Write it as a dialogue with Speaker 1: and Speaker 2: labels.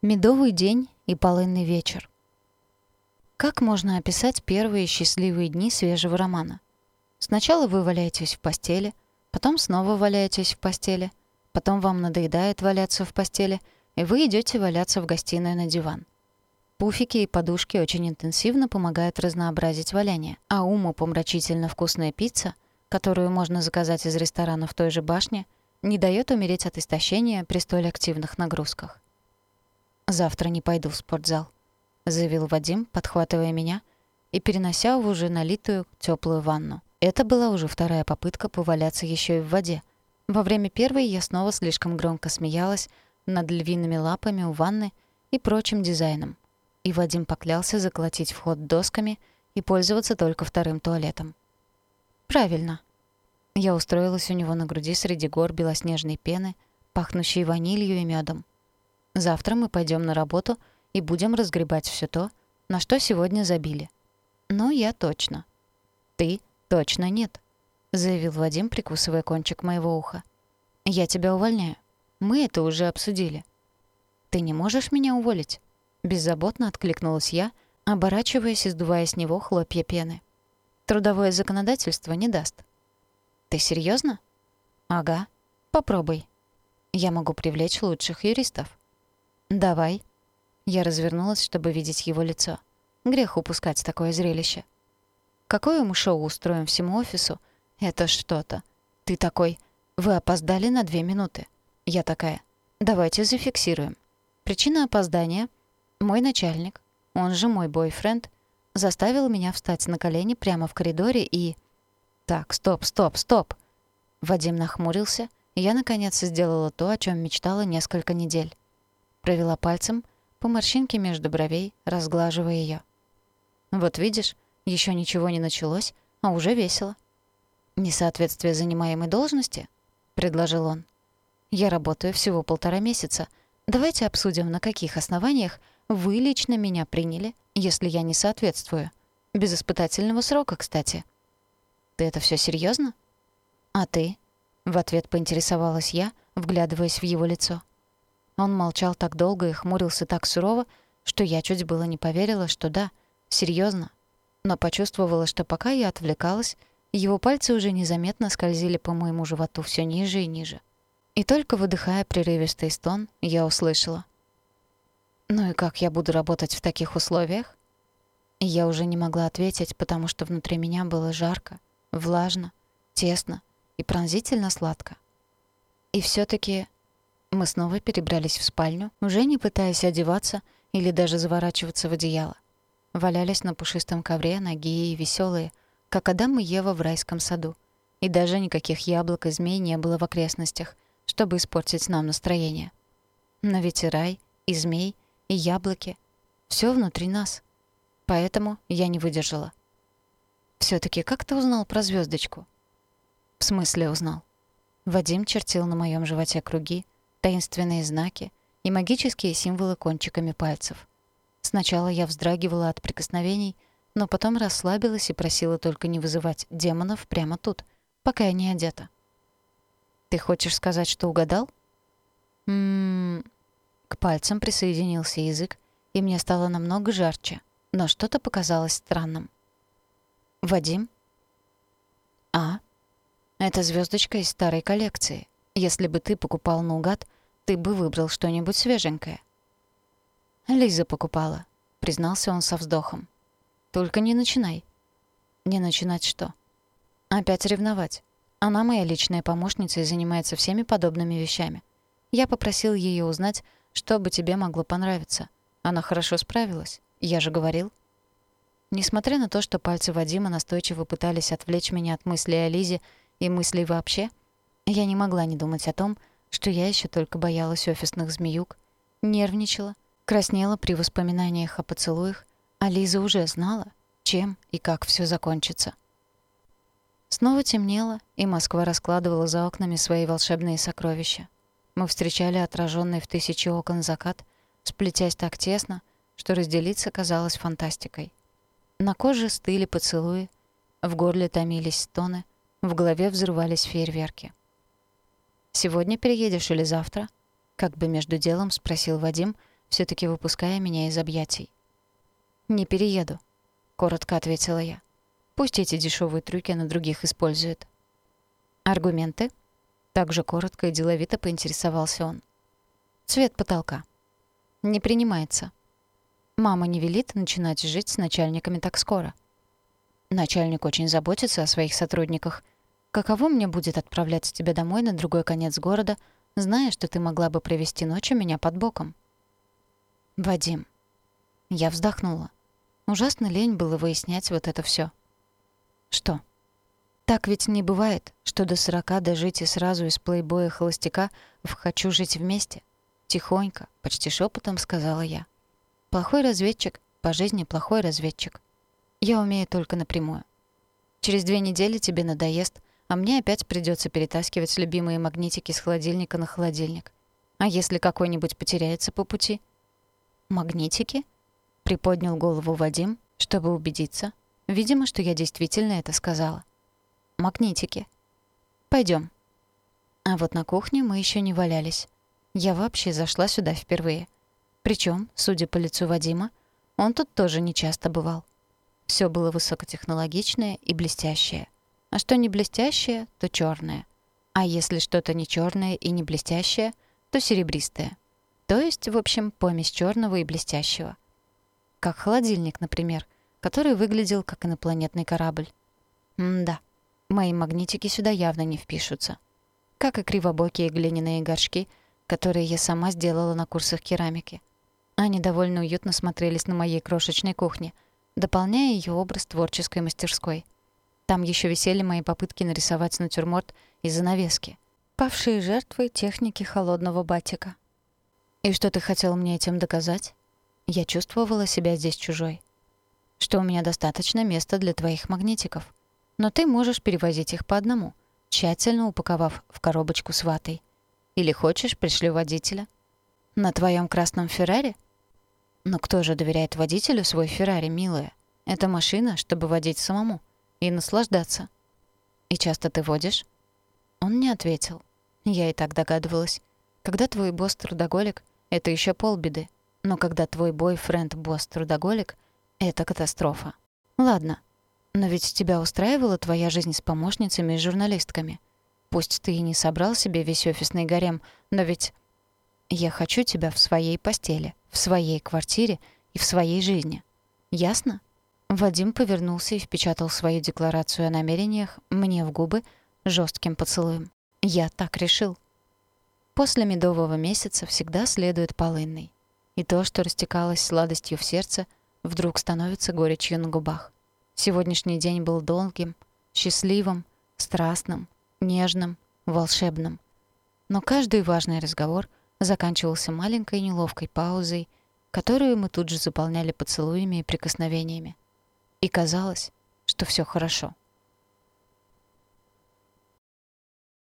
Speaker 1: Медовый день и полынный вечер. Как можно описать первые счастливые дни свежего романа? Сначала вы валяетесь в постели, потом снова валяетесь в постели, потом вам надоедает валяться в постели, и вы идете валяться в гостиную на диван. Пуфики и подушки очень интенсивно помогают разнообразить валяние, а уму помрачительно вкусная пицца, которую можно заказать из ресторана в той же башне, не дает умереть от истощения при столь активных нагрузках. «Завтра не пойду в спортзал», — заявил Вадим, подхватывая меня и перенося в уже налитую теплую ванну. Это была уже вторая попытка поваляться еще и в воде. Во время первой я снова слишком громко смеялась над львиными лапами у ванны и прочим дизайном. И Вадим поклялся заколотить вход досками и пользоваться только вторым туалетом. «Правильно». Я устроилась у него на груди среди гор белоснежной пены, пахнущей ванилью и медом. Завтра мы пойдем на работу и будем разгребать все то, на что сегодня забили. Ну, я точно. Ты точно нет, заявил Вадим, прикусывая кончик моего уха. Я тебя увольняю. Мы это уже обсудили. Ты не можешь меня уволить? Беззаботно откликнулась я, оборачиваясь и сдувая с него хлопья пены. Трудовое законодательство не даст. Ты серьезно? Ага. Попробуй. Я могу привлечь лучших юристов. «Давай». Я развернулась, чтобы видеть его лицо. Грех упускать такое зрелище. «Какое мы шоу устроим всему офису? Это что-то. Ты такой. Вы опоздали на две минуты. Я такая. Давайте зафиксируем. Причина опоздания — мой начальник, он же мой бойфренд, заставил меня встать на колени прямо в коридоре и... Так, стоп, стоп, стоп. Вадим нахмурился, и я, наконец, сделала то, о чем мечтала несколько недель. Провела пальцем по морщинке между бровей, разглаживая ее. «Вот видишь, еще ничего не началось, а уже весело». «Несоответствие занимаемой должности?» — предложил он. «Я работаю всего полтора месяца. Давайте обсудим, на каких основаниях вы лично меня приняли, если я не соответствую. Без испытательного срока, кстати». «Ты это все серьезно? «А ты?» — в ответ поинтересовалась я, вглядываясь в его лицо. Он молчал так долго и хмурился так сурово, что я чуть было не поверила, что да, серьезно. Но почувствовала, что пока я отвлекалась, его пальцы уже незаметно скользили по моему животу все ниже и ниже. И только выдыхая прерывистый стон, я услышала. «Ну и как я буду работать в таких условиях?» Я уже не могла ответить, потому что внутри меня было жарко, влажно, тесно и пронзительно сладко. И все таки мы снова перебрались в спальню, уже не пытаясь одеваться или даже заворачиваться в одеяло. Валялись на пушистом ковре, ноги и веселые, как Адам и Ева в райском саду. И даже никаких яблок и змей не было в окрестностях, чтобы испортить нам настроение. Но ведь и рай, и змей, и яблоки — все внутри нас. Поэтому я не выдержала. все таки как ты узнал про звездочку? В смысле узнал? Вадим чертил на моем животе круги, таинственные знаки и магические символы кончиками пальцев. Сначала я вздрагивала от прикосновений, но потом расслабилась и просила только не вызывать демонов прямо тут, пока я не одета. «Ты хочешь сказать, что угадал?» «М-м-м...» К пальцам присоединился язык, и мне стало намного жарче, но что-то показалось странным. «Вадим?» «А?» «Это звездочка из старой коллекции. Если бы ты покупал наугад, ты бы выбрал что-нибудь свеженькое. Лиза покупала, признался он со вздохом. Только не начинай. Не начинать что? Опять ревновать. Она моя личная помощница и занимается всеми подобными вещами. Я попросил ее узнать, что бы тебе могло понравиться. Она хорошо справилась. Я же говорил. Несмотря на то, что пальцы Вадима настойчиво пытались отвлечь меня от мыслей о Лизе и мыслей вообще, я не могла не думать о том, что я еще только боялась офисных змеюк, нервничала, краснела при воспоминаниях о поцелуях, а Лиза уже знала, чем и как все закончится. Снова темнело, и Москва раскладывала за окнами свои волшебные сокровища. Мы встречали отраженный в тысячи окон закат, сплетясь так тесно, что разделиться казалось фантастикой. На коже стыли поцелуи, в горле томились стоны, в голове взрывались фейерверки. «Сегодня переедешь или завтра?» Как бы между делом спросил Вадим, все таки выпуская меня из объятий. «Не перееду», — коротко ответила я. «Пусть эти дешевые трюки на других используют». «Аргументы?» Так же коротко и деловито поинтересовался он. «Цвет потолка». «Не принимается». «Мама не велит начинать жить с начальниками так скоро». «Начальник очень заботится о своих сотрудниках. Каково мне будет отправлять тебя домой на другой конец города, зная, что ты могла бы провести ночь у меня под боком?» «Вадим». Я вздохнула. Ужасно лень было выяснять вот это всё. Что? Так ведь не бывает, что до сорока дожить и сразу из плейбоя холостяка в «хочу жить вместе». Тихонько, почти шепотом сказала я. Плохой разведчик, по жизни плохой разведчик. Я умею только напрямую. Через две недели тебе надоест, а мне опять придется перетаскивать любимые магнитики с холодильника на холодильник. А если какой-нибудь потеряется по пути? Магнитики? Приподнял голову Вадим, чтобы убедиться. Видимо, что я действительно это сказала. Магнитики. Пойдем. А вот на кухне мы еще не валялись. Я вообще зашла сюда впервые. Причем, судя по лицу Вадима, он тут тоже не часто бывал. Все было высокотехнологичное и блестящее. А что не блестящее, то черное. А если что-то не черное и не блестящее, то серебристое. То есть, в общем, помесь черного и блестящего — как холодильник, например, который выглядел как инопланетный корабль. М-да, мои магнитики сюда явно не впишутся. Как и кривобокие глиняные горшки, которые я сама сделала на курсах керамики. Они довольно уютно смотрелись на моей крошечной кухне, дополняя ее образ творческой мастерской. Там еще висели мои попытки нарисовать натюрморт и занавески, павшие жертвой техники холодного батика. И что ты хотел мне этим доказать? Я чувствовала себя здесь чужой. Что у меня достаточно места для твоих магнитиков. Но ты можешь перевозить их по одному, тщательно упаковав в коробочку с ватой. Или хочешь, пришлю водителя. На твоем красном Феррари? Но кто же доверяет водителю свой Феррари, милая? Это машина, чтобы водить самому и наслаждаться. И часто ты водишь? Он не ответил. Я и так догадывалась. Когда твой босс трудоголик, это еще полбеды. Но когда твой бойфренд-босс-трудоголик, это катастрофа. Ладно, но ведь тебя устраивала твоя жизнь с помощницами и журналистками. Пусть ты и не собрал себе весь офисный гарем, но ведь я хочу тебя в своей постели, в своей квартире и в своей жизни. Ясно? Вадим повернулся и впечатал свою декларацию о намерениях мне в губы жестким поцелуем. Я так решил. После медового месяца всегда следует полынный и то, что растекалось сладостью в сердце, вдруг становится горечью на губах. Сегодняшний день был долгим, счастливым, страстным, нежным, волшебным. Но каждый важный разговор заканчивался маленькой неловкой паузой, которую мы тут же заполняли поцелуями и прикосновениями. И казалось, что все хорошо.